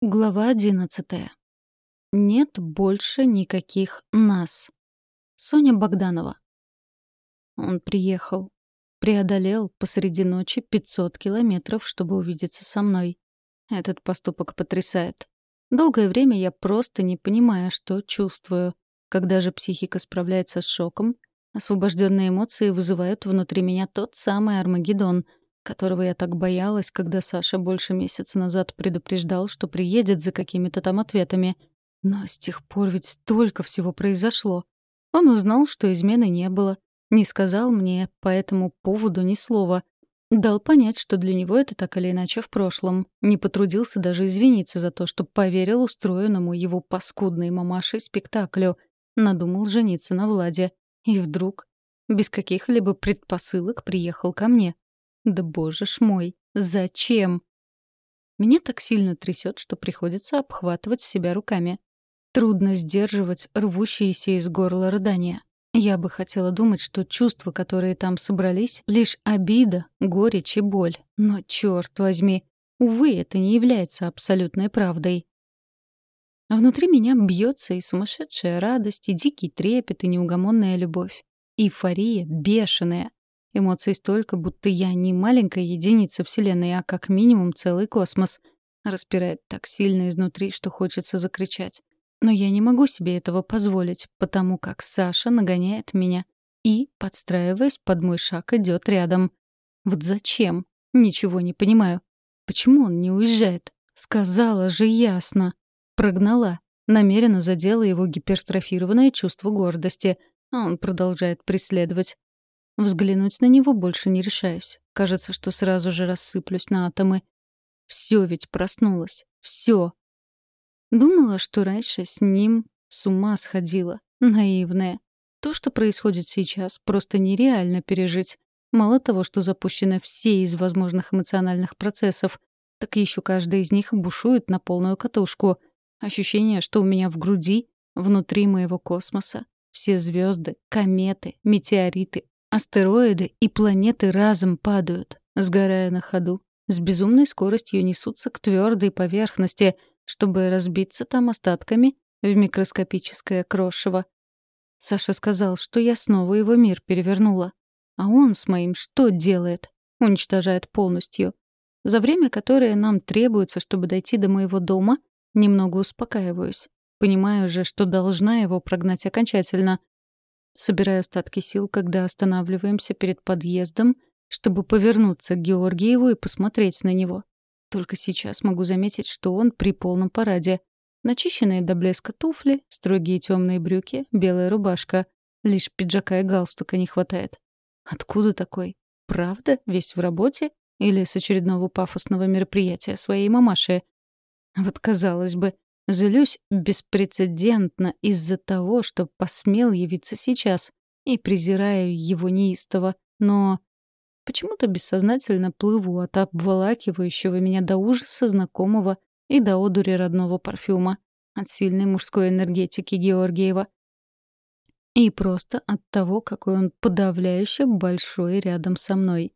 Глава одиннадцатая. Нет больше никаких нас. Соня Богданова. Он приехал. Преодолел посреди ночи 500 километров, чтобы увидеться со мной. Этот поступок потрясает. Долгое время я просто не понимаю, что чувствую. Когда же психика справляется с шоком, освобожденные эмоции вызывают внутри меня тот самый Армагеддон — которого я так боялась, когда Саша больше месяца назад предупреждал, что приедет за какими-то там ответами. Но с тех пор ведь столько всего произошло. Он узнал, что измены не было, не сказал мне по этому поводу ни слова. Дал понять, что для него это так или иначе в прошлом. Не потрудился даже извиниться за то, что поверил устроенному его паскудной мамашей спектаклю. Надумал жениться на Владе. И вдруг, без каких-либо предпосылок, приехал ко мне. Да боже ж мой, зачем? Меня так сильно трясет, что приходится обхватывать себя руками. Трудно сдерживать рвущиеся из горла рыдания. Я бы хотела думать, что чувства, которые там собрались, — лишь обида, горечь и боль. Но, черт возьми, увы, это не является абсолютной правдой. А внутри меня бьется и сумасшедшая радость, и дикий трепет, и неугомонная любовь. Эйфория бешеная. Эмоций столько, будто я не маленькая единица Вселенной, а как минимум целый космос. Распирает так сильно изнутри, что хочется закричать. Но я не могу себе этого позволить, потому как Саша нагоняет меня и, подстраиваясь под мой шаг, идет рядом. Вот зачем? Ничего не понимаю. Почему он не уезжает? Сказала же ясно. Прогнала. Намеренно задела его гипертрофированное чувство гордости, а он продолжает преследовать. Взглянуть на него больше не решаюсь. Кажется, что сразу же рассыплюсь на атомы. Все ведь проснулось. Все. Думала, что раньше с ним с ума сходила. Наивная. То, что происходит сейчас, просто нереально пережить. Мало того, что запущены все из возможных эмоциональных процессов, так еще каждый из них бушует на полную катушку. Ощущение, что у меня в груди, внутри моего космоса, все звезды, кометы, метеориты, Астероиды и планеты разом падают, сгорая на ходу. С безумной скоростью несутся к твердой поверхности, чтобы разбиться там остатками в микроскопическое крошево. Саша сказал, что я снова его мир перевернула. А он с моим что делает? Уничтожает полностью. За время, которое нам требуется, чтобы дойти до моего дома, немного успокаиваюсь. Понимаю же, что должна его прогнать окончательно, Собираю остатки сил, когда останавливаемся перед подъездом, чтобы повернуться к Георгиеву и посмотреть на него. Только сейчас могу заметить, что он при полном параде. Начищенные до блеска туфли, строгие темные брюки, белая рубашка. Лишь пиджака и галстука не хватает. Откуда такой? Правда? Весь в работе? Или с очередного пафосного мероприятия своей мамаши? Вот казалось бы, Злюсь беспрецедентно из-за того, что посмел явиться сейчас, и презираю его неистово, но почему-то бессознательно плыву от обволакивающего меня до ужаса знакомого и до одури родного парфюма, от сильной мужской энергетики Георгиева. И просто от того, какой он подавляюще большой рядом со мной.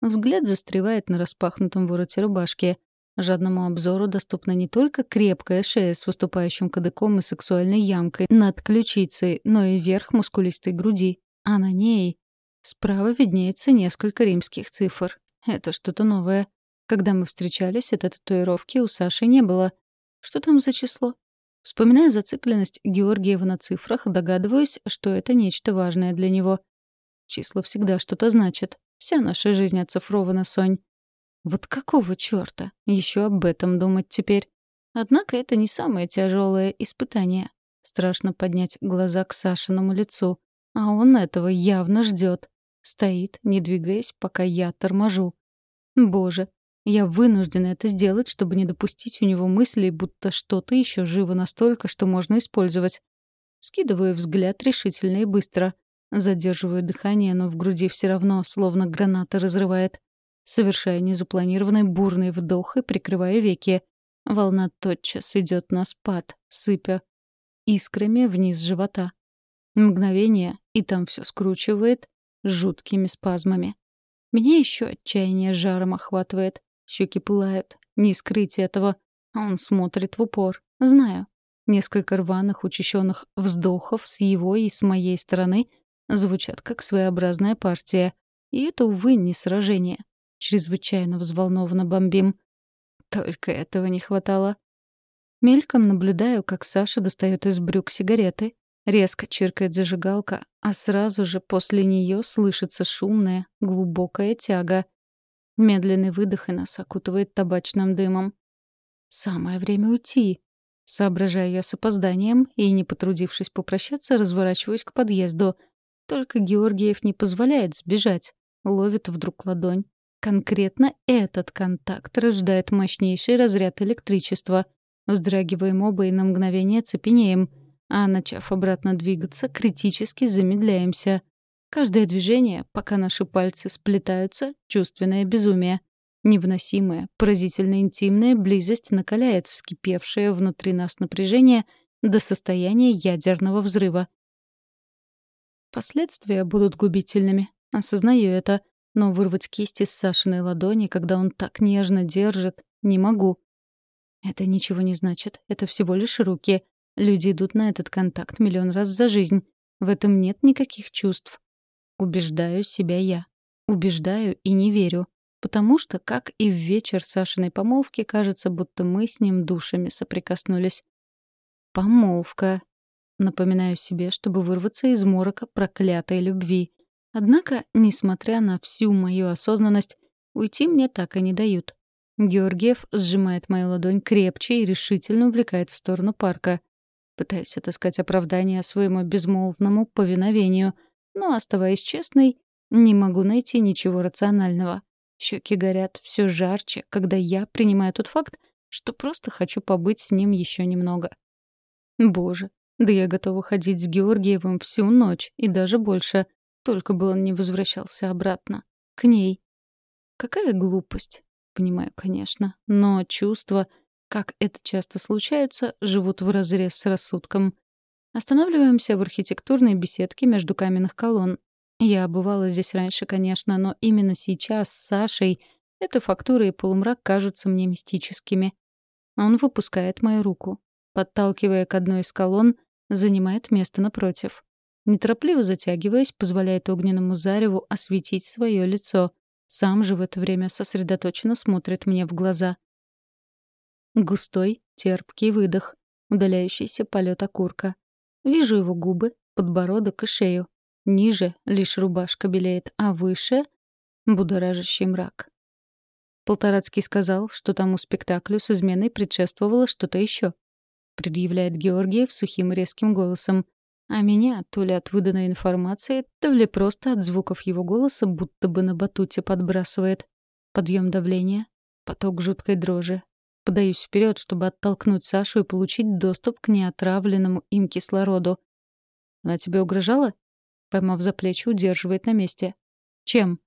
Взгляд застревает на распахнутом вороте рубашки — Жадному обзору доступна не только крепкая шея с выступающим кадыком и сексуальной ямкой над ключицей, но и верх мускулистой груди. А на ней справа виднеется несколько римских цифр. Это что-то новое. Когда мы встречались, этой татуировки у Саши не было. Что там за число? Вспоминая зацикленность Георгиева на цифрах, догадываюсь, что это нечто важное для него. Числа всегда что-то значат. Вся наша жизнь оцифрована, Сонь. Вот какого чёрта? Еще об этом думать теперь. Однако это не самое тяжелое испытание. Страшно поднять глаза к Сашиному лицу. А он этого явно ждет. Стоит, не двигаясь, пока я торможу. Боже, я вынуждена это сделать, чтобы не допустить у него мыслей, будто что-то еще живо настолько, что можно использовать. Скидываю взгляд решительно и быстро. Задерживаю дыхание, но в груди все равно, словно граната разрывает совершая незапланированный бурный вдох и прикрывая веки. Волна тотчас идет на спад, сыпя искрами вниз живота. Мгновение, и там все скручивает жуткими спазмами. Меня еще отчаяние жаром охватывает. Щеки пылают. Не скрыть этого. Он смотрит в упор. Знаю. Несколько рваных, учащенных вздохов с его и с моей стороны звучат как своеобразная партия. И это, увы, не сражение. Чрезвычайно взволнованно бомбим. Только этого не хватало. Мельком наблюдаю, как Саша достает из брюк сигареты, резко чиркает зажигалка, а сразу же после нее слышится шумная, глубокая тяга. Медленный выдох и нас окутывает табачным дымом. Самое время уйти. Соображаю я с опозданием и, не потрудившись попрощаться, разворачиваюсь к подъезду. Только Георгиев не позволяет сбежать. Ловит вдруг ладонь. Конкретно этот контакт рождает мощнейший разряд электричества. Вздрагиваем оба и на мгновение цепенеем, а, начав обратно двигаться, критически замедляемся. Каждое движение, пока наши пальцы сплетаются, чувственное безумие. Невыносимая, поразительно интимная близость накаляет вскипевшее внутри нас напряжение до состояния ядерного взрыва. Последствия будут губительными. Осознаю это. Но вырвать кисть из Сашиной ладони, когда он так нежно держит, не могу. Это ничего не значит. Это всего лишь руки. Люди идут на этот контакт миллион раз за жизнь. В этом нет никаких чувств. Убеждаю себя я. Убеждаю и не верю. Потому что, как и в вечер Сашиной помолвки, кажется, будто мы с ним душами соприкоснулись. Помолвка. Напоминаю себе, чтобы вырваться из морока проклятой любви. Однако, несмотря на всю мою осознанность, уйти мне так и не дают. Георгиев сжимает мою ладонь крепче и решительно увлекает в сторону парка. Пытаюсь отыскать оправдание своему безмолвному повиновению, но, оставаясь честной, не могу найти ничего рационального. Щеки горят все жарче, когда я принимаю тот факт, что просто хочу побыть с ним еще немного. Боже, да я готова ходить с Георгиевым всю ночь и даже больше — только бы он не возвращался обратно. К ней. Какая глупость. Понимаю, конечно. Но чувства, как это часто случается, живут вразрез с рассудком. Останавливаемся в архитектурной беседке между каменных колонн. Я бывала здесь раньше, конечно, но именно сейчас с Сашей эта фактура и полумрак кажутся мне мистическими. Он выпускает мою руку. Подталкивая к одной из колонн, занимает место напротив. Неторопливо затягиваясь, позволяет огненному зареву осветить свое лицо. Сам же в это время сосредоточенно смотрит мне в глаза. Густой, терпкий выдох, удаляющийся полет окурка. Вижу его губы, подбородок и шею. Ниже лишь рубашка белеет, а выше — будоражащий мрак. Полторацкий сказал, что тому спектаклю с изменой предшествовало что-то еще. Предъявляет Георгиев сухим резким голосом. А меня то ли от выданной информации, то ли просто от звуков его голоса будто бы на батуте подбрасывает. Подъем давления, поток жуткой дрожи. Подаюсь вперед, чтобы оттолкнуть Сашу и получить доступ к неотравленному им кислороду. «Она тебе угрожала?» Поймав за плечи, удерживает на месте. «Чем?»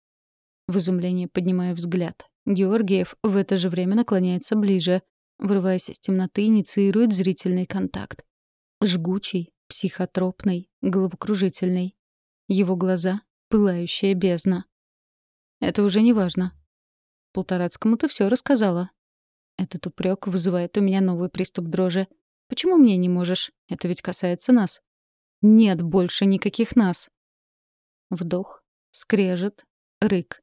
В изумлении поднимаю взгляд. Георгиев в это же время наклоняется ближе, вырываясь из темноты, инициирует зрительный контакт. Жгучий, психотропный, головокружительный. Его глаза — пылающая бездна. «Это уже не важно». «Полторацкому ты все рассказала». Этот упрек вызывает у меня новый приступ дрожи. «Почему мне не можешь? Это ведь касается нас». «Нет больше никаких нас». Вдох, скрежет, рык.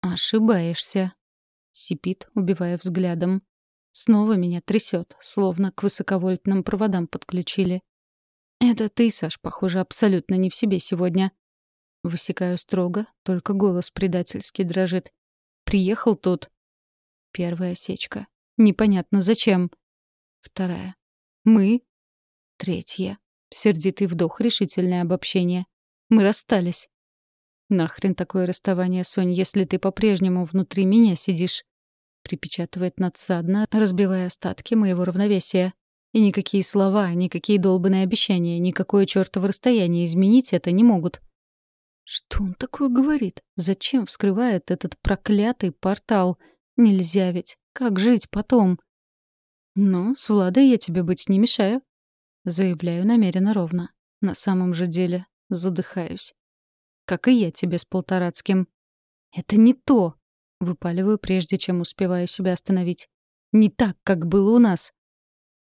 «Ошибаешься», — сипит, убивая взглядом. Снова меня трясет, словно к высоковольтным проводам подключили. «Это ты, Саш, похоже, абсолютно не в себе сегодня». Высекаю строго, только голос предательски дрожит. «Приехал тут». Первая осечка. Непонятно зачем. Вторая. «Мы». Третья. Сердитый вдох, решительное обобщение. «Мы расстались». «Нахрен такое расставание, Сонь, если ты по-прежнему внутри меня сидишь?» Припечатывает надсадно, разбивая остатки моего равновесия. И никакие слова, никакие долбанные обещания, никакое чёртово расстояние изменить это не могут. Что он такое говорит? Зачем вскрывает этот проклятый портал? Нельзя ведь. Как жить потом? Ну, с Владой я тебе быть не мешаю. Заявляю намеренно ровно. На самом же деле задыхаюсь. Как и я тебе с Полторацким. Это не то. Выпаливаю, прежде чем успеваю себя остановить. Не так, как было у нас.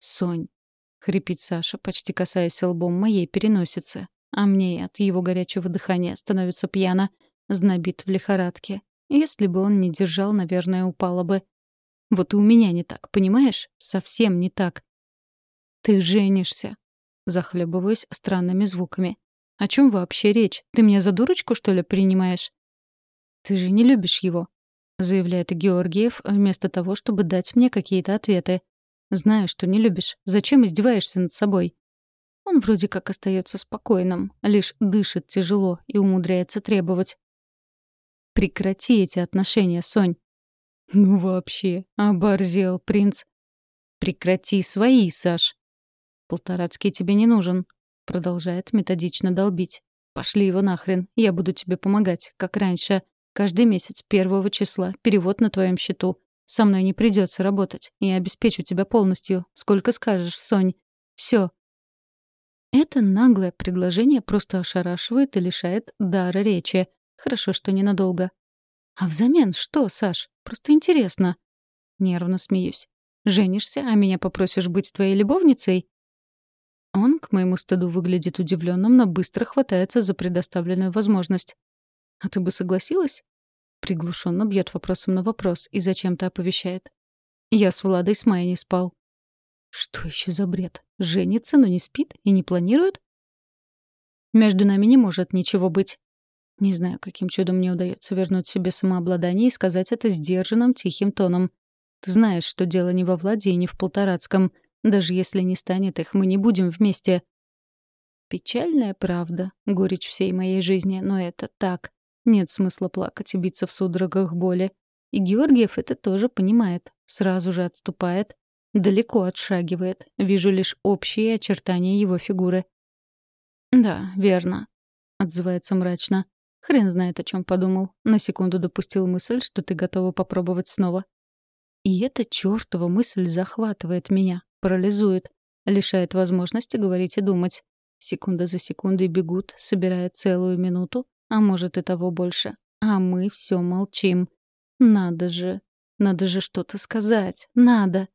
«Сонь», — хрипит Саша, почти касаясь лбом моей переносицы, а мне от его горячего дыхания становится пьяно, знобит в лихорадке. Если бы он не держал, наверное, упала бы. Вот и у меня не так, понимаешь? Совсем не так. «Ты женишься», — захлебываюсь странными звуками. «О чем вообще речь? Ты меня за дурочку, что ли, принимаешь?» «Ты же не любишь его», — заявляет Георгиев, вместо того, чтобы дать мне какие-то ответы. «Знаю, что не любишь. Зачем издеваешься над собой?» Он вроде как остается спокойным, лишь дышит тяжело и умудряется требовать. «Прекрати эти отношения, Сонь». «Ну вообще, оборзел принц». «Прекрати свои, Саш». «Полторацкий тебе не нужен», — продолжает методично долбить. «Пошли его нахрен, я буду тебе помогать, как раньше. Каждый месяц первого числа перевод на твоем счету. Со мной не придется работать. Я обеспечу тебя полностью. Сколько скажешь, Сонь. Все. Это наглое предложение просто ошарашивает и лишает дара речи. Хорошо, что ненадолго. А взамен что, Саш? Просто интересно. Нервно смеюсь. Женишься, а меня попросишь быть твоей любовницей? Он, к моему стыду, выглядит удивленным, но быстро хватается за предоставленную возможность. «А ты бы согласилась?» Приглушенно бьет вопросом на вопрос и зачем-то оповещает. «Я с Владой с Майей не спал». «Что еще за бред? Женится, но не спит и не планирует?» «Между нами не может ничего быть». Не знаю, каким чудом мне удается вернуть себе самообладание и сказать это сдержанным, тихим тоном. Ты знаешь, что дело не во Владе и не в Полторацком. Даже если не станет их, мы не будем вместе. Печальная правда, горечь всей моей жизни, но это так. Нет смысла плакать и биться в судорогах боли. И Георгиев это тоже понимает. Сразу же отступает. Далеко отшагивает. Вижу лишь общие очертания его фигуры. «Да, верно», — отзывается мрачно. Хрен знает, о чем подумал. На секунду допустил мысль, что ты готова попробовать снова. И эта чертова мысль захватывает меня, парализует, лишает возможности говорить и думать. Секунда за секундой бегут, собирая целую минуту, а может и того больше. А мы все молчим. Надо же. Надо же что-то сказать. Надо.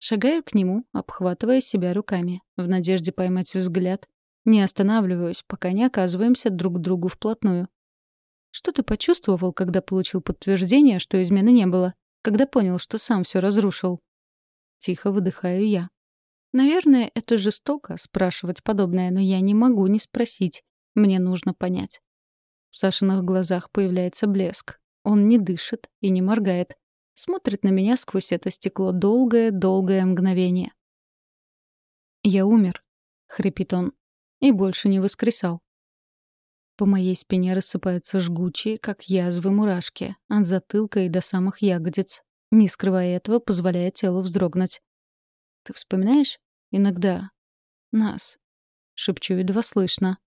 Шагаю к нему, обхватывая себя руками, в надежде поймать взгляд. Не останавливаюсь, пока не оказываемся друг к другу вплотную. Что ты почувствовал, когда получил подтверждение, что измены не было? Когда понял, что сам все разрушил? Тихо выдыхаю я. Наверное, это жестоко спрашивать подобное, но я не могу не спросить. Мне нужно понять. В Сашиных глазах появляется блеск. Он не дышит и не моргает. Смотрит на меня сквозь это стекло долгое-долгое мгновение. «Я умер», — хрипит он, — «и больше не воскресал». По моей спине рассыпаются жгучие, как язвы мурашки, от затылка и до самых ягодиц. Не скрывая этого, позволяя телу вздрогнуть. «Ты вспоминаешь? Иногда. Нас». Шепчу едва слышно.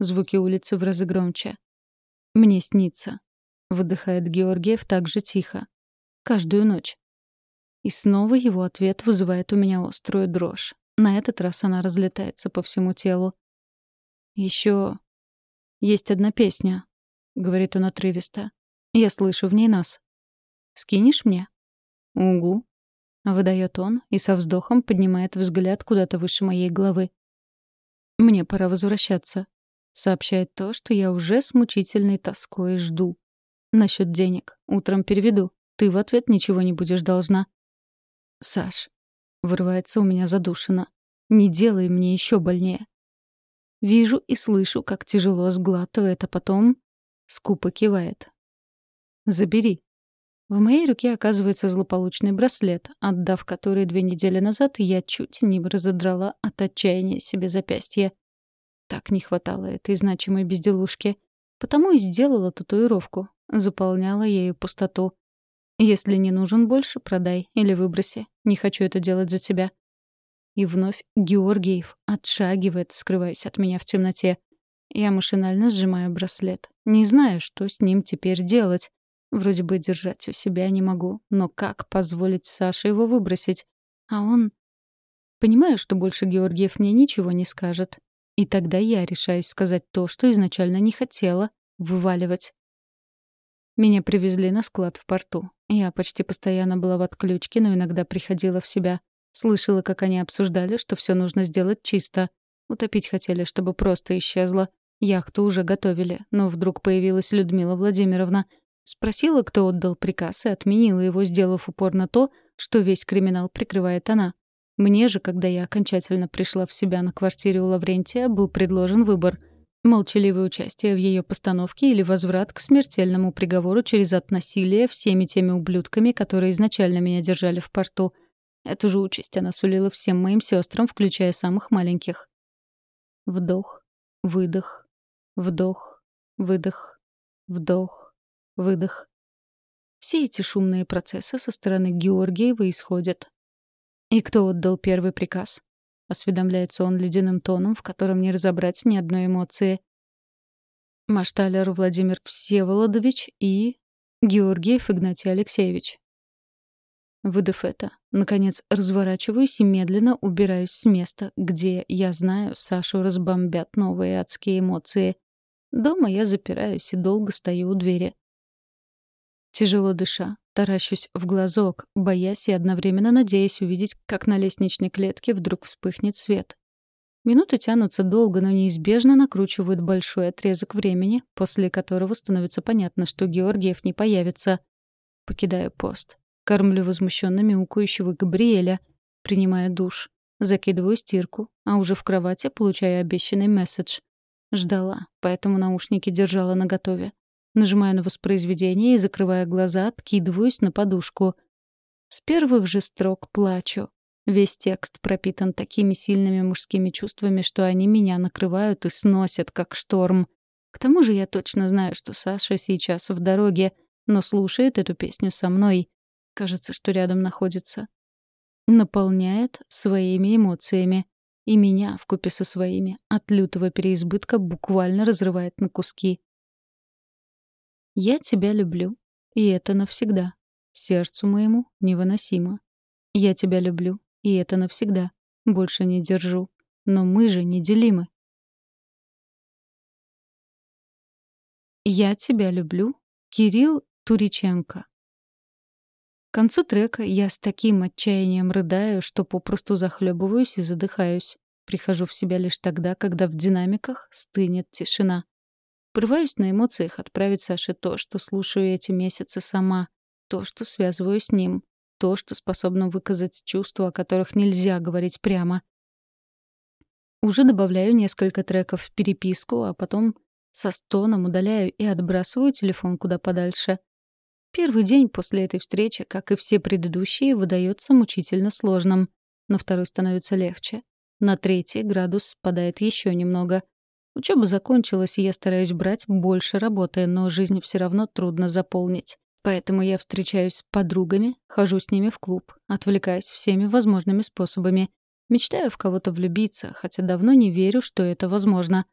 Звуки улицы в разы громче. «Мне снится», — выдыхает Георгиев так же тихо. «Каждую ночь». И снова его ответ вызывает у меня острую дрожь. На этот раз она разлетается по всему телу. Еще есть одна песня», — говорит он отрывисто. «Я слышу в ней нас. Скинешь мне?» «Угу», — выдает он и со вздохом поднимает взгляд куда-то выше моей головы. «Мне пора возвращаться. Сообщает то, что я уже с мучительной тоской жду. Насчет денег. Утром переведу. Ты в ответ ничего не будешь должна. Саш. Вырывается у меня задушина. Не делай мне еще больнее. Вижу и слышу, как тяжело сглатывает, а потом скупо кивает. «Забери». В моей руке оказывается злополучный браслет, отдав который две недели назад я чуть не разодрала от отчаяния себе запястье. Так не хватало этой значимой безделушки. Потому и сделала татуировку. Заполняла ею пустоту. Если не нужен больше, продай или выброси. Не хочу это делать за тебя. И вновь Георгиев отшагивает, скрываясь от меня в темноте. Я машинально сжимаю браслет. Не знаю, что с ним теперь делать. Вроде бы держать у себя не могу. Но как позволить Саше его выбросить? А он... Понимаю, что больше Георгиев мне ничего не скажет. И тогда я решаюсь сказать то, что изначально не хотела вываливать. Меня привезли на склад в порту. Я почти постоянно была в отключке, но иногда приходила в себя. Слышала, как они обсуждали, что все нужно сделать чисто. Утопить хотели, чтобы просто исчезло. Яхту уже готовили, но вдруг появилась Людмила Владимировна. Спросила, кто отдал приказ, и отменила его, сделав упор на то, что весь криминал прикрывает она. Мне же, когда я окончательно пришла в себя на квартире у Лаврентия, был предложен выбор — молчаливое участие в ее постановке или возврат к смертельному приговору через от насилия всеми теми ублюдками, которые изначально меня держали в порту. Эту же участь она сулила всем моим сестрам, включая самых маленьких. Вдох, выдох, вдох, выдох, вдох, выдох. Все эти шумные процессы со стороны Георгиева исходят «И кто отдал первый приказ?» — осведомляется он ледяным тоном, в котором не разобрать ни одной эмоции. Машталер Владимир Всеволодович и... Георгиев Игнатий Алексеевич. Выдав это, наконец разворачиваюсь и медленно убираюсь с места, где, я знаю, Сашу разбомбят новые адские эмоции. Дома я запираюсь и долго стою у двери. Тяжело дыша, таращусь в глазок, боясь и одновременно надеясь увидеть, как на лестничной клетке вдруг вспыхнет свет. Минуты тянутся долго, но неизбежно накручивают большой отрезок времени, после которого становится понятно, что Георгиев не появится. Покидаю пост. Кормлю возмущенно мяукающего Габриэля. Принимаю душ. Закидываю стирку, а уже в кровати получаю обещанный месседж. Ждала, поэтому наушники держала наготове. Нажимаю на воспроизведение и, закрывая глаза, откидываюсь на подушку. С первых же строк плачу. Весь текст пропитан такими сильными мужскими чувствами, что они меня накрывают и сносят, как шторм. К тому же я точно знаю, что Саша сейчас в дороге, но слушает эту песню со мной. Кажется, что рядом находится. Наполняет своими эмоциями. И меня, вкупе со своими, от лютого переизбытка буквально разрывает на куски. Я тебя люблю, и это навсегда. Сердцу моему невыносимо. Я тебя люблю, и это навсегда. Больше не держу. Но мы же неделимы. Я тебя люблю. Кирилл Туриченко. К концу трека я с таким отчаянием рыдаю, что попросту захлебываюсь и задыхаюсь. Прихожу в себя лишь тогда, когда в динамиках стынет тишина. Порываюсь на эмоциях отправить Саше то, что слушаю эти месяцы сама, то, что связываю с ним, то, что способно выказать чувства, о которых нельзя говорить прямо. Уже добавляю несколько треков в переписку, а потом со стоном удаляю и отбрасываю телефон куда подальше. Первый день после этой встречи, как и все предыдущие, выдается мучительно сложным. На второй становится легче. На третий градус спадает еще немного. Учеба закончилась, и я стараюсь брать больше работы, но жизнь все равно трудно заполнить. Поэтому я встречаюсь с подругами, хожу с ними в клуб, отвлекаюсь всеми возможными способами. Мечтаю в кого-то влюбиться, хотя давно не верю, что это возможно.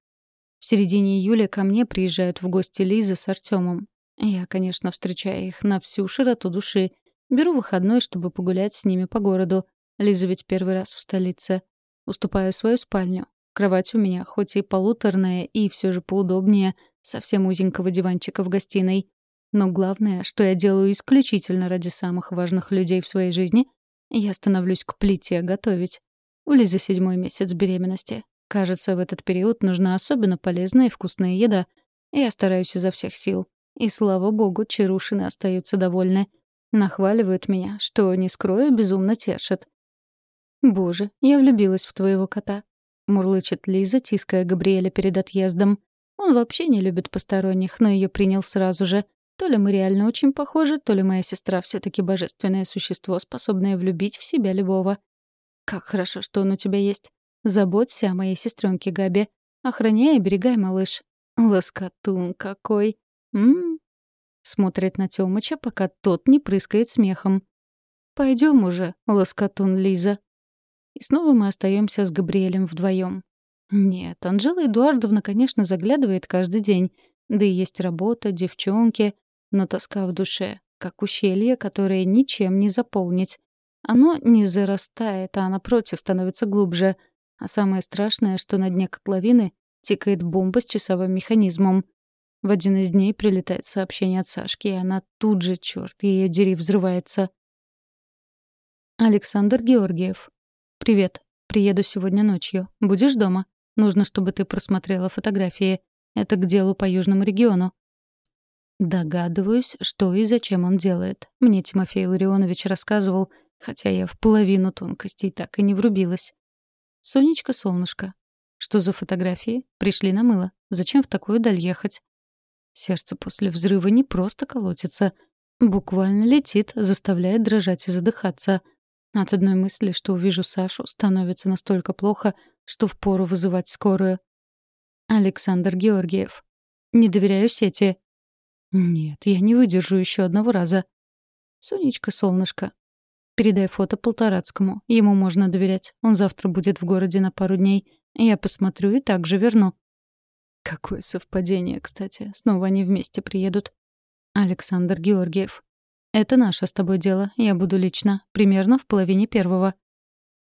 В середине июля ко мне приезжают в гости Лиза с Артемом. Я, конечно, встречаю их на всю широту души. Беру выходной, чтобы погулять с ними по городу. Лиза ведь первый раз в столице. Уступаю свою спальню. Кровать у меня, хоть и полуторная, и все же поудобнее, совсем узенького диванчика в гостиной. Но главное, что я делаю исключительно ради самых важных людей в своей жизни, я становлюсь к плите готовить. У Лизы седьмой месяц беременности. Кажется, в этот период нужна особенно полезная и вкусная еда. Я стараюсь изо всех сил. И, слава богу, Чарушины остаются довольны. Нахваливают меня, что, не скрою, безумно тешат. «Боже, я влюбилась в твоего кота мурлычет Лиза, тиская Габриэля перед отъездом. Он вообще не любит посторонних, но ее принял сразу же. То ли мы реально очень похожи, то ли моя сестра все таки божественное существо, способное влюбить в себя любого. Как хорошо, что он у тебя есть. Заботься о моей сестренке Габи. Охраняй и берегай, малыш. Лоскотун какой. М, Смотрит на Тёмыча, пока тот не прыскает смехом. Пойдем уже, лоскотун Лиза. И снова мы остаемся с Габриэлем вдвоем. Нет, Анжела Эдуардовна, конечно, заглядывает каждый день. Да и есть работа, девчонки, но тоска в душе, как ущелье, которое ничем не заполнить. Оно не зарастает, а напротив становится глубже. А самое страшное, что на дне котловины тикает бомба с часовым механизмом. В один из дней прилетает сообщение от Сашки, и она тут же, черт, ее дери, взрывается. Александр Георгиев. «Привет. Приеду сегодня ночью. Будешь дома? Нужно, чтобы ты просмотрела фотографии. Это к делу по Южному региону». Догадываюсь, что и зачем он делает. Мне Тимофей Ларионович рассказывал, хотя я в половину тонкостей так и не врубилась. «Сонечка, солнышко. Что за фотографии? Пришли на мыло. Зачем в такую даль ехать?» Сердце после взрыва не просто колотится. Буквально летит, заставляет дрожать и задыхаться. От одной мысли, что увижу Сашу, становится настолько плохо, что впору вызывать скорую. Александр Георгиев. Не доверяю сети. Нет, я не выдержу еще одного раза. Сонечка, солнышко. Передай фото Полторацкому. Ему можно доверять. Он завтра будет в городе на пару дней. Я посмотрю и также верну. Какое совпадение, кстати. Снова они вместе приедут. Александр Георгиев. Это наше с тобой дело. Я буду лично. Примерно в половине первого.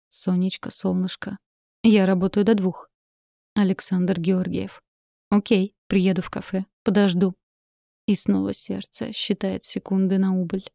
Сонечка, солнышко. Я работаю до двух. Александр Георгиев. Окей, приеду в кафе. Подожду. И снова сердце считает секунды на убыль.